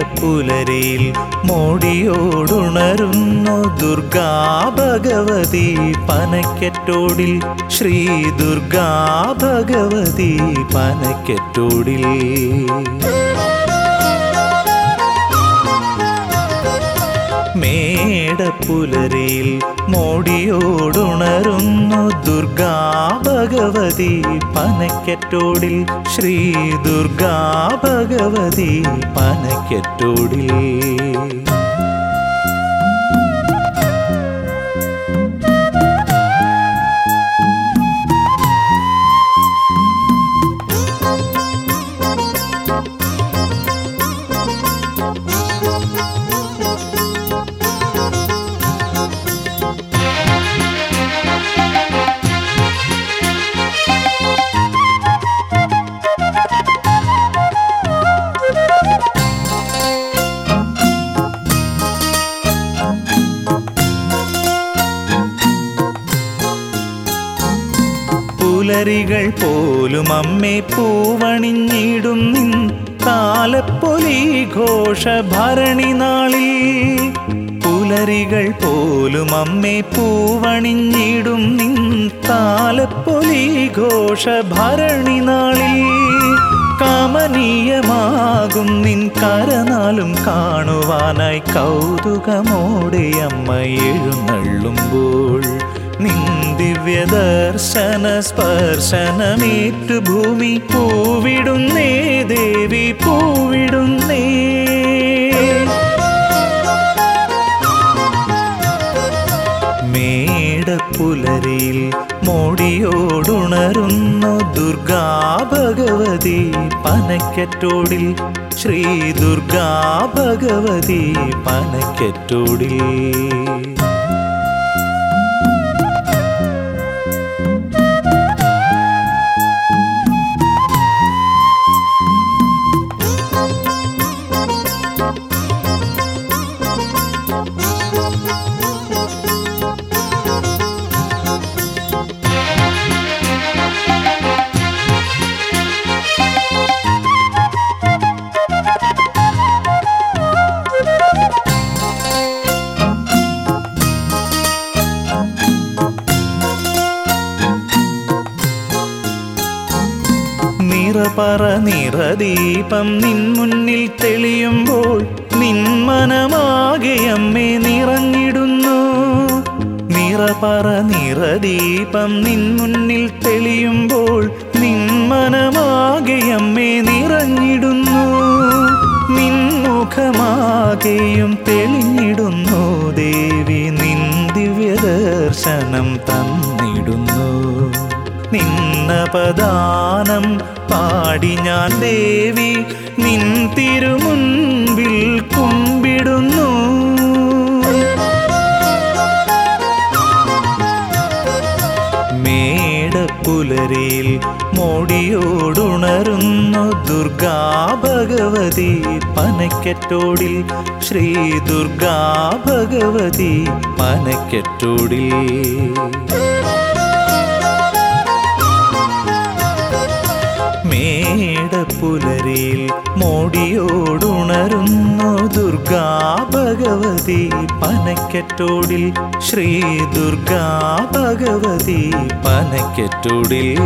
പുലരിയിൽ മോടിയോടുണരുന്നു ദുർഗാ ഭഗവതി. പനക്കറ്റോടിൽ ശ്രീ ദുർഗാ ഭഗവതി. പനക്കെറ്റോടിൽ മേടപ്പുലരിയിൽ മോടിയോടുണരുന്നു ദുർഗാ ഭഗവതി. പനക്കറ്റോടിൽ ശ്രീ ദുർഗാ ഭഗവതി. പനക്കെറ്റോടിൽ പുലരികൾ പോലും അമ്മേ പൂവണിഞ്ഞിടും നിൻ താലപ്പൊലി ഘോഷ ഭരണി നാളിൽ. പുലരികൾ പോലും അമ്മേ പൂവണിഞ്ഞിടും നിൻ താലപ്പൊലി ഘോഷ ഭരണി നാളിൽ. കമനീയമാകും നിൻ കരനാലും കാണുവാനായി കൗതുകമോടെ അമ്മ എഴുന്നള്ളുമ്പോൾ. നിൻ ദിവ്യദർശന സ്പർശനമേറ്റു ഭൂമി പൂവിടുന്നേ ദേവി പൂവിടുന്നേ. മേടപ്പുലരിയിൽ മോടിയോടുണരുന്നു ദുർഗാ ഭഗവതി പനക്കറ്റോടിൽ ശ്രീ ദുർഗാ ഭഗവതി പനക്കെറ്റോടിൽ. നിറപറ നിറദീപം നിൻ മുന്നിൽ തെളിയുമ്പോൾ നിൻ മനമാകെ അമ്മേ നിറഞ്ഞിടുന്നു. നിറപറ നിറദീപം നിൻ മുന്നിൽ തെളിയുമ്പോൾ നിൻ മനമാകെ അമ്മേ നിറഞ്ഞിടുന്നു. നിൻ മുഖമാകെയും തെളിഞ്ഞിടുന്നു ദേവി നിൻ ദിവ്യദർശനം തന്നിടുന്നു. നിന്നപദാനം പാടി ഞാൻ ദേവി നിൻ തിരുമുൻപിൽ കുമ്പിടുന്നു. മേടപ്പുലരിയിൽ മോടിയോടുണരുന്നു ദുർഗാ ഭഗവതി. പനക്കെറ്റോടിൽ ശ്രീ ദുർഗാ ഭഗവതി. പനക്കെറ്റോടിൽ മോടിയോടുണരുന്നു ദുർഗാ ഭഗവതി. പനക്കറ്റോടിൽ ശ്രീ ദുർഗാ ഭഗവതി. പനക്കെറ്റോടിൽ